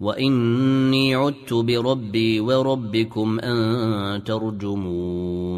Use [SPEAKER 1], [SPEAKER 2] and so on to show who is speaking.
[SPEAKER 1] واني عدت بربي وربكم ان ترجمون